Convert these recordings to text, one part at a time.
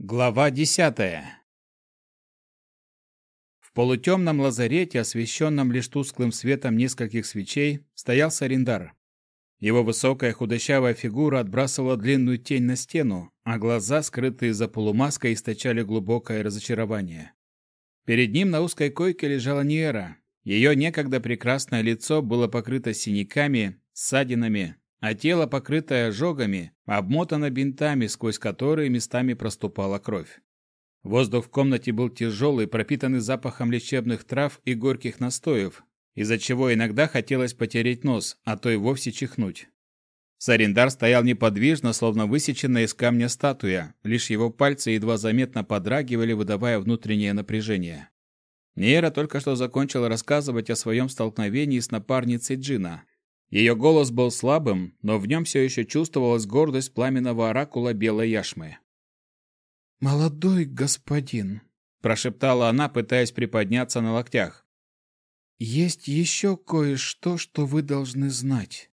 Глава десятая В полутемном лазарете, освещенном лишь тусклым светом нескольких свечей, стоял Сариндар. Его высокая худощавая фигура отбрасывала длинную тень на стену, а глаза, скрытые за полумаской, источали глубокое разочарование. Перед ним на узкой койке лежала Ниера. Ее некогда прекрасное лицо было покрыто синяками, ссадинами, а тело, покрытое ожогами, обмотано бинтами, сквозь которые местами проступала кровь. Воздух в комнате был тяжелый, пропитанный запахом лечебных трав и горьких настоев, из-за чего иногда хотелось потереть нос, а то и вовсе чихнуть. Сариндар стоял неподвижно, словно высеченная из камня статуя, лишь его пальцы едва заметно подрагивали, выдавая внутреннее напряжение. Нейра только что закончила рассказывать о своем столкновении с напарницей Джина, ее голос был слабым, но в нем все еще чувствовалась гордость пламенного оракула белой яшмы. «Молодой господин», — прошептала она, пытаясь приподняться на локтях. «Есть еще кое-что, что вы должны знать».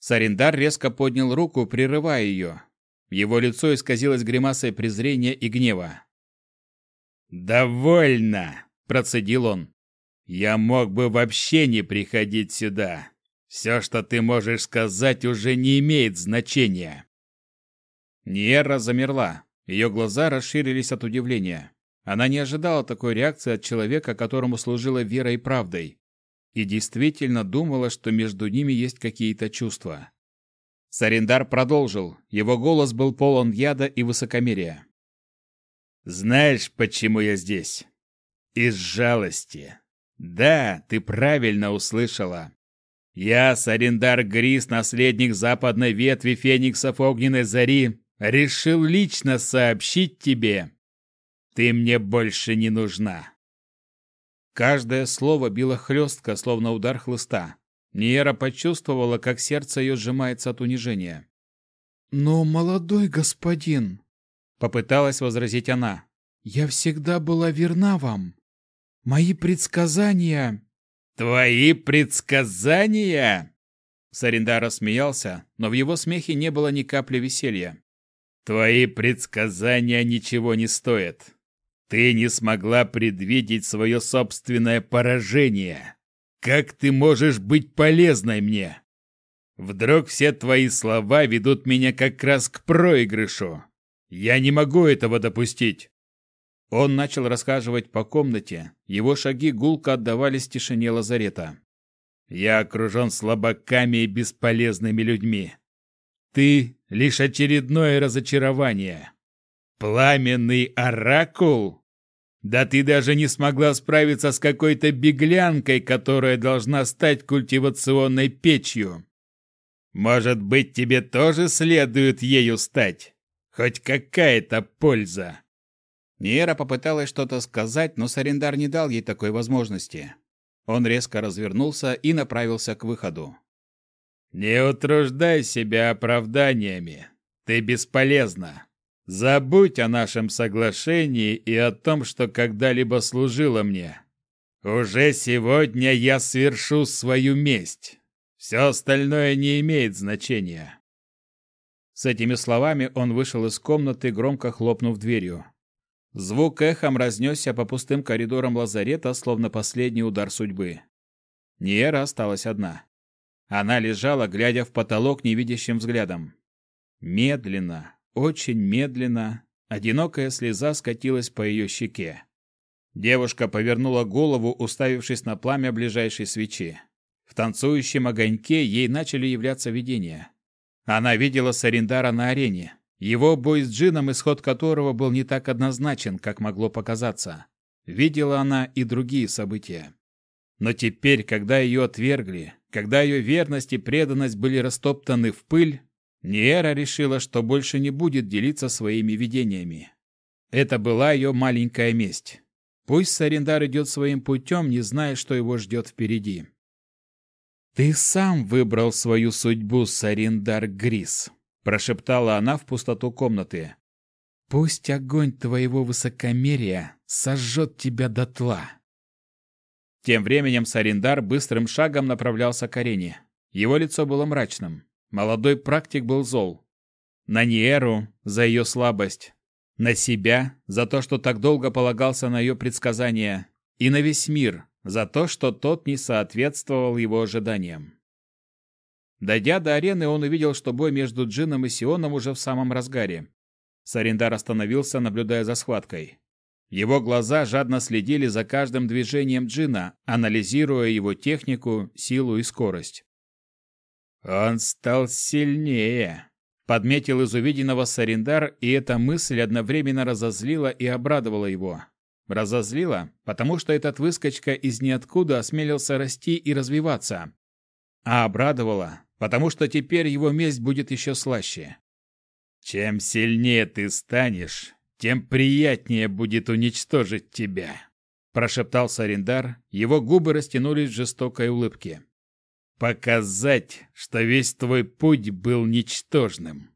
Сариндар резко поднял руку, прерывая ее. Его лицо исказилось гримасой презрения и гнева. «Довольно!» – процедил он. «Я мог бы вообще не приходить сюда. Все, что ты можешь сказать, уже не имеет значения. Ниера замерла. Ее глаза расширились от удивления. Она не ожидала такой реакции от человека, которому служила верой и правдой. И действительно думала, что между ними есть какие-то чувства. Сариндар продолжил. Его голос был полон яда и высокомерия. «Знаешь, почему я здесь? Из жалости. Да, ты правильно услышала. Я, Сариндар Грис, наследник западной ветви фениксов Огненной Зари, решил лично сообщить тебе. Ты мне больше не нужна. Каждое слово било хлестко, словно удар хлыста. Ниера почувствовала, как сердце ее сжимается от унижения. «Но, молодой господин...» — попыталась возразить она. «Я всегда была верна вам. Мои предсказания...» «Твои предсказания?» Сариндар рассмеялся, но в его смехе не было ни капли веселья. «Твои предсказания ничего не стоят. Ты не смогла предвидеть свое собственное поражение. Как ты можешь быть полезной мне? Вдруг все твои слова ведут меня как раз к проигрышу. Я не могу этого допустить. Он начал расхаживать по комнате, его шаги гулко отдавались тишине лазарета. «Я окружен слабаками и бесполезными людьми. Ты — лишь очередное разочарование. Пламенный оракул? Да ты даже не смогла справиться с какой-то беглянкой, которая должна стать культивационной печью. Может быть, тебе тоже следует ею стать? Хоть какая-то польза?» Ниера попыталась что-то сказать, но Сарендар не дал ей такой возможности. Он резко развернулся и направился к выходу. «Не утруждай себя оправданиями. Ты бесполезна. Забудь о нашем соглашении и о том, что когда-либо служила мне. Уже сегодня я свершу свою месть. Все остальное не имеет значения». С этими словами он вышел из комнаты, громко хлопнув дверью. Звук эхом разнесся по пустым коридорам лазарета, словно последний удар судьбы. Ниера осталась одна. Она лежала, глядя в потолок невидящим взглядом. Медленно, очень медленно, одинокая слеза скатилась по ее щеке. Девушка повернула голову, уставившись на пламя ближайшей свечи. В танцующем огоньке ей начали являться видения. Она видела Сариндара на арене, его бой с Джином, исход которого был не так однозначен, как могло показаться. Видела она и другие события. Но теперь, когда ее отвергли, когда ее верность и преданность были растоптаны в пыль, Ниэра решила, что больше не будет делиться своими видениями. Это была ее маленькая месть. Пусть Сарендар идет своим путем, не зная, что его ждет впереди. «Ты сам выбрал свою судьбу, Сарендар Грис», прошептала она в пустоту комнаты. Пусть огонь твоего высокомерия сожжет тебя дотла. Тем временем Сариндар быстрым шагом направлялся к арене. Его лицо было мрачным. Молодой практик был зол. На Ниеру за ее слабость. На себя, за то, что так долго полагался на ее предсказания, и на весь мир, за то, что тот не соответствовал его ожиданиям. Дойдя до арены, он увидел, что бой между Джином и Сионом уже в самом разгаре. Сарендар остановился, наблюдая за схваткой. Его глаза жадно следили за каждым движением Джина, анализируя его технику, силу и скорость. «Он стал сильнее», — подметил из увиденного Сарендар, и эта мысль одновременно разозлила и обрадовала его. Разозлила, потому что этот выскочка из ниоткуда осмелился расти и развиваться. А обрадовала, потому что теперь его месть будет еще слаще. Чем сильнее ты станешь, тем приятнее будет уничтожить тебя, прошептал Сарендар, его губы растянулись в жестокой улыбке. Показать, что весь твой путь был ничтожным.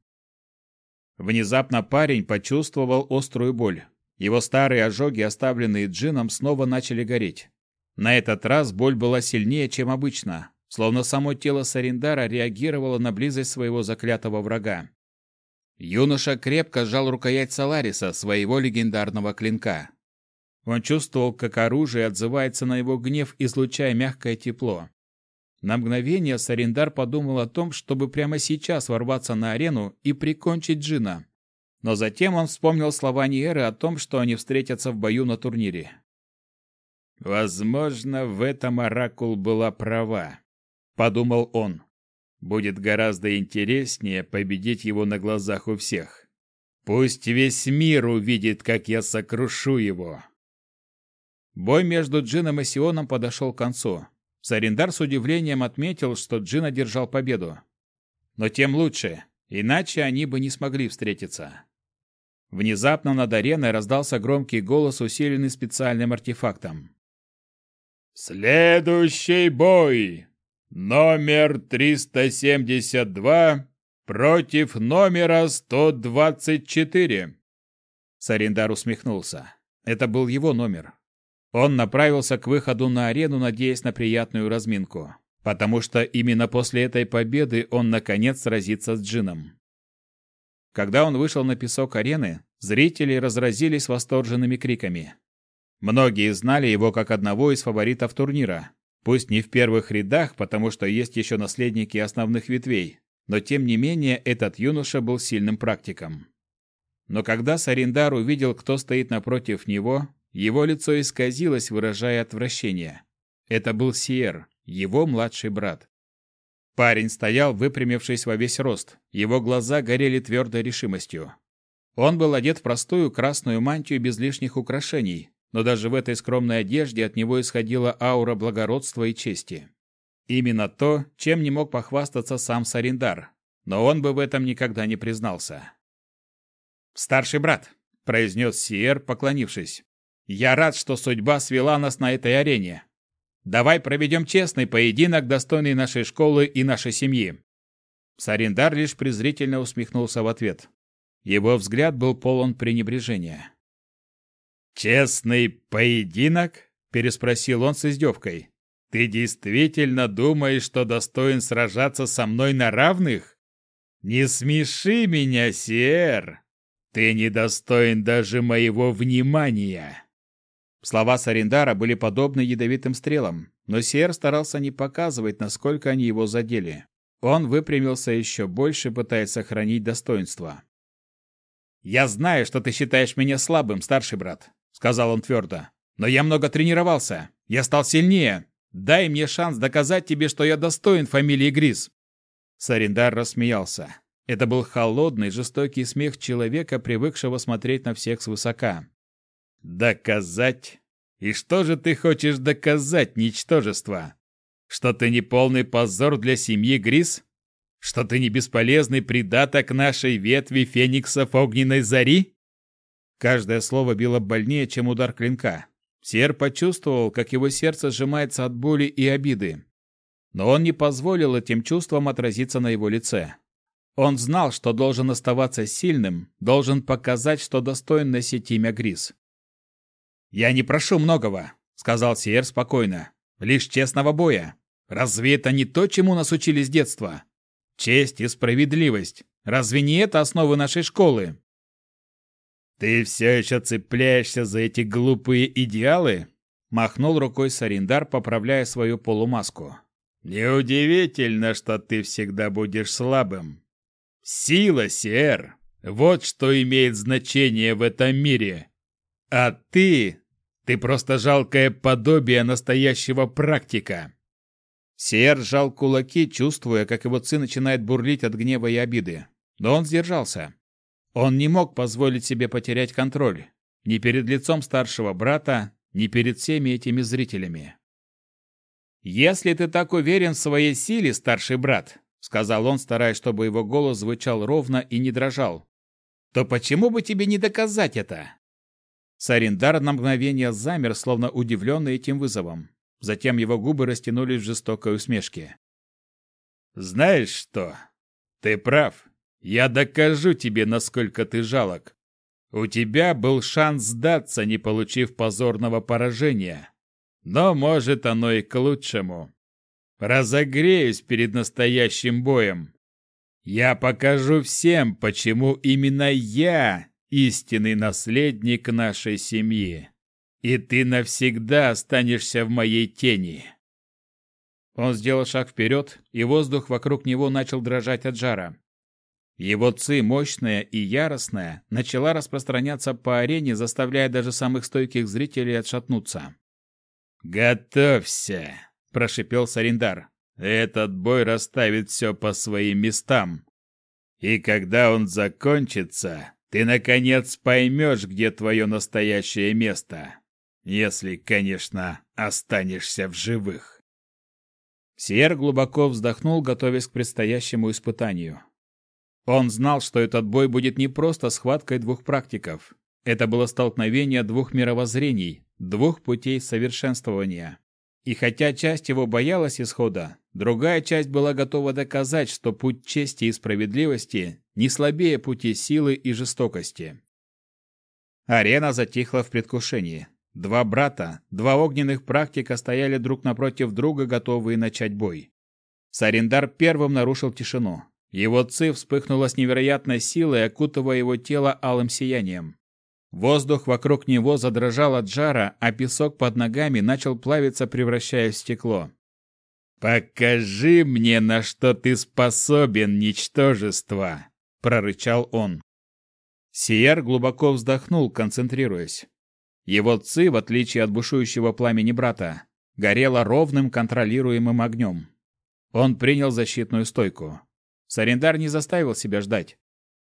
Внезапно парень почувствовал острую боль. Его старые ожоги, оставленные джином, снова начали гореть. На этот раз боль была сильнее, чем обычно, словно само тело Сарендара реагировало на близость своего заклятого врага. Юноша крепко сжал рукоять Салариса, своего легендарного клинка. Он чувствовал, как оружие отзывается на его гнев, излучая мягкое тепло. На мгновение Сарендар подумал о том, чтобы прямо сейчас ворваться на арену и прикончить Джина. Но затем он вспомнил слова Ниэры о том, что они встретятся в бою на турнире. «Возможно, в этом Оракул была права», — подумал он. «Будет гораздо интереснее победить его на глазах у всех. Пусть весь мир увидит, как я сокрушу его». Бой между Джином и Сионом подошел к концу. Сарендар с удивлением отметил, что Джин одержал победу. Но тем лучше, иначе они бы не смогли встретиться. Внезапно над ареной раздался громкий голос, усиленный специальным артефактом. «Следующий бой! Номер 372 против номера 124!» Сарендар усмехнулся. Это был его номер. Он направился к выходу на арену, надеясь на приятную разминку, потому что именно после этой победы он наконец сразится с Джином. Когда он вышел на песок арены, зрители разразились восторженными криками. Многие знали его как одного из фаворитов турнира. Пусть не в первых рядах, потому что есть еще наследники основных ветвей, но тем не менее этот юноша был сильным практиком. Но когда Сариндар увидел, кто стоит напротив него, его лицо исказилось, выражая отвращение. Это был Сиер, его младший брат. Парень стоял, выпрямившись во весь рост. Его глаза горели твердой решимостью. Он был одет в простую красную мантию без лишних украшений, но даже в этой скромной одежде от него исходила аура благородства и чести. Именно то, чем не мог похвастаться сам Сариндар, но он бы в этом никогда не признался. «Старший брат», — произнес Сиер, поклонившись, — «я рад, что судьба свела нас на этой арене. Давай проведем честный поединок, достойный нашей школы и нашей семьи». Сариндар лишь презрительно усмехнулся в ответ. Его взгляд был полон пренебрежения. «Честный поединок?» – переспросил он с издевкой. «Ты действительно думаешь, что достоин сражаться со мной на равных? Не смеши меня, Сиэр! Ты недостоин даже моего внимания!» Слова Сарендара были подобны ядовитым стрелам, но Сиер старался не показывать, насколько они его задели. Он выпрямился еще больше, пытаясь сохранить достоинство. «Я знаю, что ты считаешь меня слабым, старший брат», — сказал он твердо. «Но я много тренировался. Я стал сильнее. Дай мне шанс доказать тебе, что я достоин фамилии Грис». Сарендар рассмеялся. Это был холодный, жестокий смех человека, привыкшего смотреть на всех свысока. Доказать? И что же ты хочешь доказать, ничтожество? Что ты не полный позор для семьи Грис? Что ты не бесполезный придаток нашей ветви фениксов огненной зари? Каждое слово било больнее, чем удар клинка. Сер почувствовал, как его сердце сжимается от боли и обиды. Но он не позволил этим чувствам отразиться на его лице. Он знал, что должен оставаться сильным, должен показать, что достоин носить имя Грис. «Я не прошу многого», — сказал Сиер спокойно. «Лишь честного боя. Разве это не то, чему нас учили с детства? Честь и справедливость. Разве не это основы нашей школы?» «Ты все еще цепляешься за эти глупые идеалы?» Махнул рукой Сариндар, поправляя свою полумаску. «Неудивительно, что ты всегда будешь слабым. Сила, Сер, вот что имеет значение в этом мире. А ты... Ты просто жалкое подобие настоящего практика». Сер сжал кулаки, чувствуя, как его ци начинает бурлить от гнева и обиды. Но он сдержался. Он не мог позволить себе потерять контроль. Ни перед лицом старшего брата, ни перед всеми этими зрителями. «Если ты так уверен в своей силе, старший брат», — сказал он, стараясь, чтобы его голос звучал ровно и не дрожал, «то почему бы тебе не доказать это?» Сариндар на мгновение замер, словно удивленный этим вызовом. Затем его губы растянулись в жестокой усмешке. «Знаешь что? Ты прав. Я докажу тебе, насколько ты жалок. У тебя был шанс сдаться, не получив позорного поражения. Но, может, оно и к лучшему. Разогреюсь перед настоящим боем. Я покажу всем, почему именно я истинный наследник нашей семьи. И ты навсегда останешься в моей тени. Он сделал шаг вперед, и воздух вокруг него начал дрожать от жара. Его ци, мощная и яростная, начала распространяться по арене, заставляя даже самых стойких зрителей отшатнуться. «Готовься!» – прошипел Сариндар. «Этот бой расставит все по своим местам. И когда он закончится, ты, наконец, поймешь, где твое настоящее место. Если, конечно, останешься в живых». Сьер глубоко вздохнул, готовясь к предстоящему испытанию. Он знал, что этот бой будет не просто схваткой двух практиков. Это было столкновение двух мировоззрений, двух путей совершенствования. И хотя часть его боялась исхода, другая часть была готова доказать, что путь чести и справедливости не слабее пути силы и жестокости. Арена затихла в предвкушении. Два брата, два огненных практика стояли друг напротив друга, готовые начать бой. Сариндар первым нарушил тишину. Его ци вспыхнула с невероятной силой, окутывая его тело алым сиянием. Воздух вокруг него задрожал от жара, а песок под ногами начал плавиться, превращаясь в стекло. «Покажи мне, на что ты способен, ничтожество!» — прорычал он. Сияр глубоко вздохнул, концентрируясь. Его ци, в отличие от бушующего пламени брата, горела ровным контролируемым огнем. Он принял защитную стойку. Сарендар не заставил себя ждать.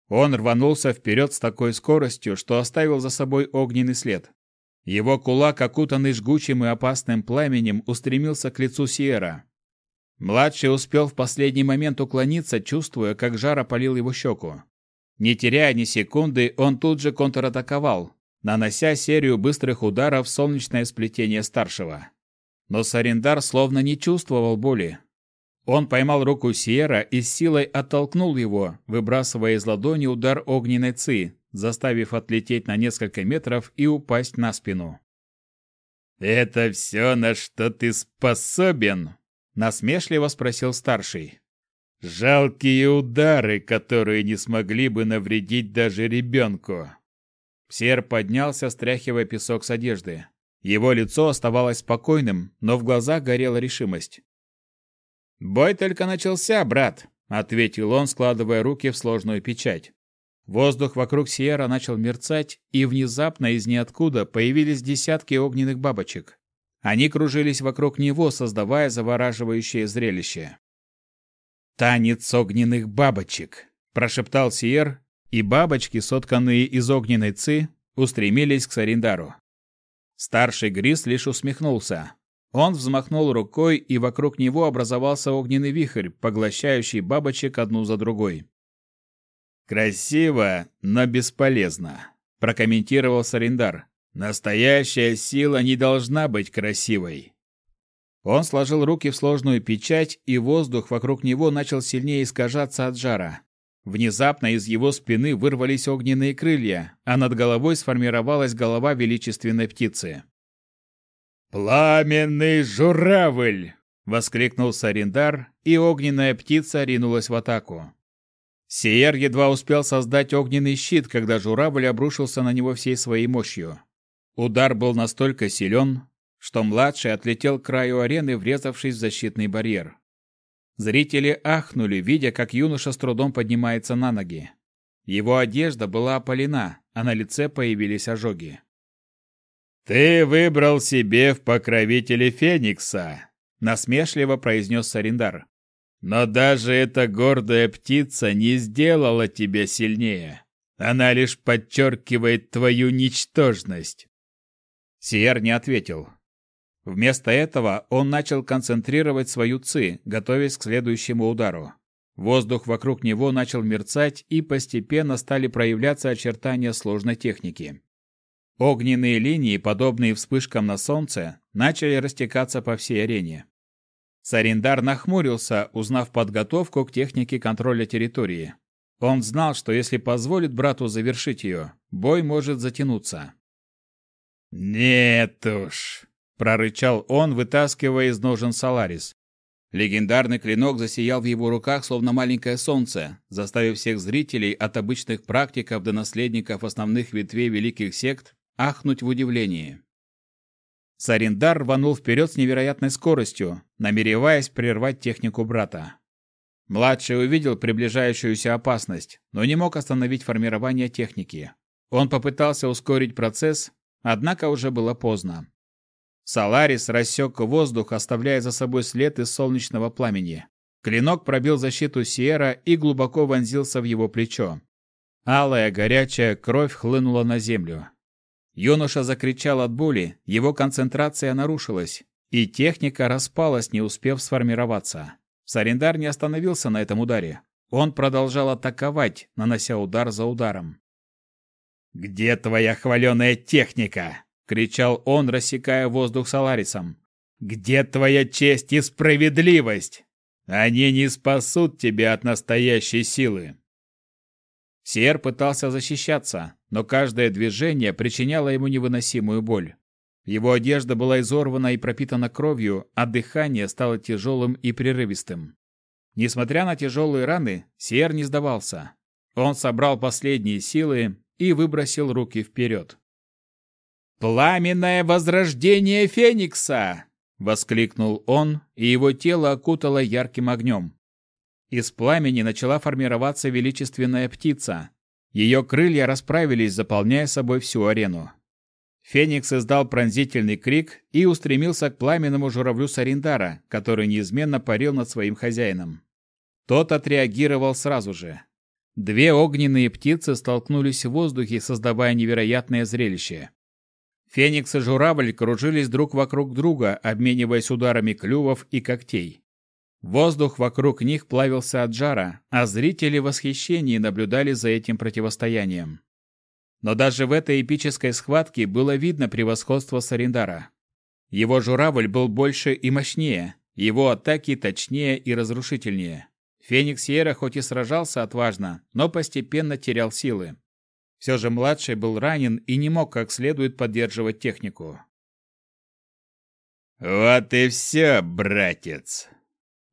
Он рванулся вперед с такой скоростью, что оставил за собой огненный след. Его кулак, окутанный жгучим и опасным пламенем, устремился к лицу Сиера. Младший успел в последний момент уклониться, чувствуя, как жар опалил его щеку. Не теряя ни секунды, он тут же контратаковал, нанося серию быстрых ударов в солнечное сплетение старшего. Но Сарендар словно не чувствовал боли, он поймал руку Сиера и с силой оттолкнул его, выбрасывая из ладони удар огненной ци, заставив отлететь на несколько метров и упасть на спину. «Это все, на что ты способен?» — насмешливо спросил старший. «Жалкие удары, которые не смогли бы навредить даже ребенку». Сер поднялся, стряхивая песок с одежды. Его лицо оставалось спокойным, но в глазах горела решимость. «Бой только начался, брат», — ответил он, складывая руки в сложную печать. Воздух вокруг Сиера начал мерцать, и внезапно из ниоткуда появились десятки огненных бабочек. Они кружились вокруг него, создавая завораживающее зрелище. «Танец огненных бабочек!» – прошептал Сиер, и бабочки, сотканные из огненной ци, устремились к Сариндару. Старший Грис лишь усмехнулся. Он взмахнул рукой, и вокруг него образовался огненный вихрь, поглощающий бабочек одну за другой. «Красиво, но бесполезно», – прокомментировал Сариндар. «Настоящая сила не должна быть красивой». Он сложил руки в сложную печать, и воздух вокруг него начал сильнее искажаться от жара. Внезапно из его спины вырвались огненные крылья, а над головой сформировалась голова величественной птицы. «Пламенный журавль!» — воскликнул Сариндар, и огненная птица ринулась в атаку. Сиер едва успел создать огненный щит, когда журавль обрушился на него всей своей мощью. Удар был настолько силен, что младший отлетел к краю арены, врезавшись в защитный барьер. Зрители ахнули, видя, как юноша с трудом поднимается на ноги. Его одежда была опалена, а на лице появились ожоги. «Ты выбрал себе в покровителе Феникса», — насмешливо произнес Сариндар. «Но даже эта гордая птица не сделала тебя сильнее. Она лишь подчеркивает твою ничтожность». Сиер не ответил. Вместо этого он начал концентрировать свою ци, готовясь к следующему удару. Воздух вокруг него начал мерцать, и постепенно стали проявляться очертания сложной техники. Огненные линии, подобные вспышкам на солнце, начали растекаться по всей арене. Сариндар нахмурился, узнав подготовку к технике контроля территории. Он знал, что если позволит брату завершить ее, бой может затянуться. «Нет уж», — прорычал он, вытаскивая из ножен Саларис. Легендарный клинок засиял в его руках, словно маленькое солнце, заставив всех зрителей от обычных практиков до наследников основных ветвей великих сект ахнуть в удивлении. Сариндар рванул вперед с невероятной скоростью, намереваясь прервать технику брата. Младший увидел приближающуюся опасность, но не мог остановить формирование техники. Он попытался ускорить процесс, однако уже было поздно. Саларис рассек воздух, оставляя за собой след из солнечного пламени. Клинок пробил защиту Сиера и глубоко вонзился в его плечо. Алая горячая кровь хлынула на землю. Юноша закричал от боли, его концентрация нарушилась, и техника распалась, не успев сформироваться. Сарендар не остановился на этом ударе. Он продолжал атаковать, нанося удар за ударом. «Где твоя хваленая техника?» — кричал он, рассекая воздух Саларисом. «Где твоя честь и справедливость? Они не спасут тебя от настоящей силы!» Сиер пытался защищаться, но каждое движение причиняло ему невыносимую боль. Его одежда была изорвана и пропитана кровью, а дыхание стало тяжелым и прерывистым. Несмотря на тяжелые раны, Сиер не сдавался. Он собрал последние силы и выбросил руки вперед. «Пламенное возрождение Феникса!» — воскликнул он, и его тело окутало ярким огнем. Из пламени начала формироваться величественная птица. Ее крылья расправились, заполняя собой всю арену. Феникс издал пронзительный крик и устремился к пламенному журавлю Сариндара, который неизменно парил над своим хозяином. Тот отреагировал сразу же. Две огненные птицы столкнулись в воздухе, создавая невероятное зрелище. Феникс и журавль кружились друг вокруг друга, обмениваясь ударами клювов и когтей. Воздух вокруг них плавился от жара, а зрители в восхищении наблюдали за этим противостоянием. Но даже в этой эпической схватке было видно превосходство Сариндара. Его журавль был больше и мощнее, его атаки точнее и разрушительнее. Феникс Сьерра хоть и сражался отважно, но постепенно терял силы. Все же младший был ранен и не мог как следует поддерживать технику. «Вот и все, братец!»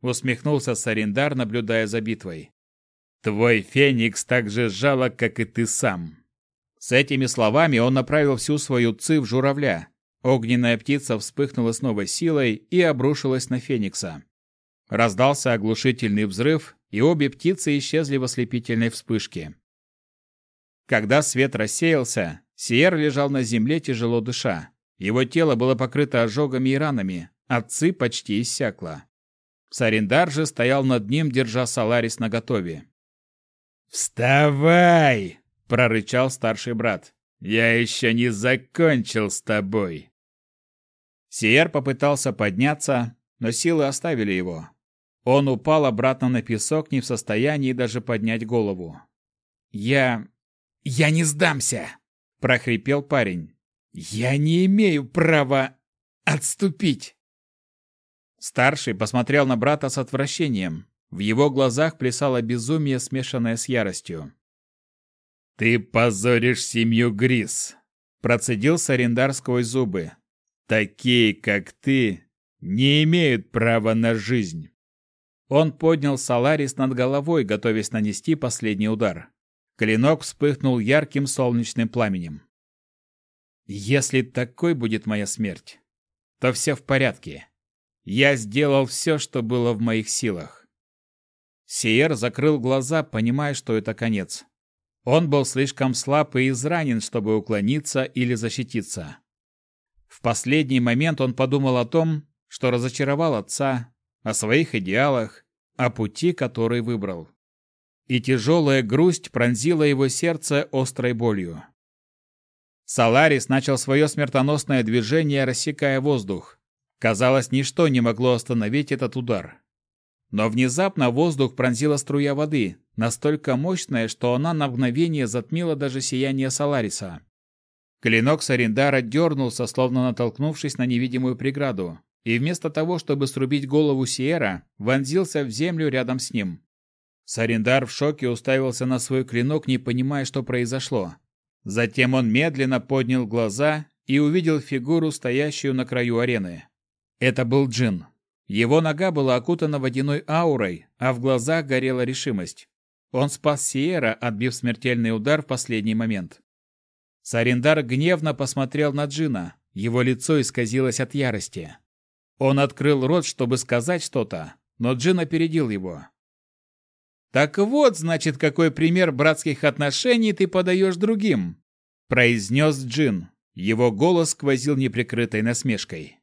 Усмехнулся Сариндар, наблюдая за битвой. Твой феникс так же жалок, как и ты сам. С этими словами он направил всю свою ци в журавля. Огненная птица вспыхнула с новой силой и обрушилась на феникса. Раздался оглушительный взрыв, и обе птицы исчезли в ослепительной вспышке. Когда свет рассеялся, Сиер лежал на земле, тяжело дыша. Его тело было покрыто ожогами и ранами, а ци почти иссякла. Сариндар же стоял над ним, держа Саларис наготове. «Вставай!» — прорычал старший брат. «Я еще не закончил с тобой!» Сиер попытался подняться, но силы оставили его. Он упал обратно на песок, не в состоянии даже поднять голову. «Я... я не сдамся!» — прохрипел парень. «Я не имею права отступить!» Старший посмотрел на брата с отвращением. В его глазах плясало безумие, смешанное с яростью. «Ты позоришь семью Грис!» Процедил Сарендар сквозь зубы. «Такие, как ты, не имеют права на жизнь!» Он поднял Саларис над головой, готовясь нанести последний удар. Клинок вспыхнул ярким солнечным пламенем. Если такой будет моя смерть, то все в порядке. Я сделал все, что было в моих силах. Сиер закрыл глаза, понимая, что это конец. Он был слишком слаб и изранен, чтобы уклониться или защититься. В последний момент он подумал о том, что разочаровал отца, о своих идеалах, о пути, который выбрал. И тяжелая грусть пронзила его сердце острой болью. Саларис начал свое смертоносное движение, рассекая воздух. Казалось, ничто не могло остановить этот удар. Но внезапно воздух пронзила струя воды, настолько мощная, что она на мгновение затмила даже сияние Салариса. Клинок Сарендара дернулся, словно натолкнувшись на невидимую преграду, и вместо того, чтобы срубить голову Сиера, вонзился в землю рядом с ним. Сарендар в шоке уставился на свой клинок, не понимая, что произошло. Затем он медленно поднял глаза и увидел фигуру, стоящую на краю арены. Это был Джин. Его нога была окутана водяной аурой, а в глазах горела решимость. Он спас Сиера, отбив смертельный удар в последний момент. Сарендар гневно посмотрел на Джина. Его лицо исказилось от ярости. Он открыл рот, чтобы сказать что-то, но Джин опередил его. «Так вот, значит, какой пример братских отношений ты подаешь другим», – произнес Джин. Его голос сквозил неприкрытой насмешкой.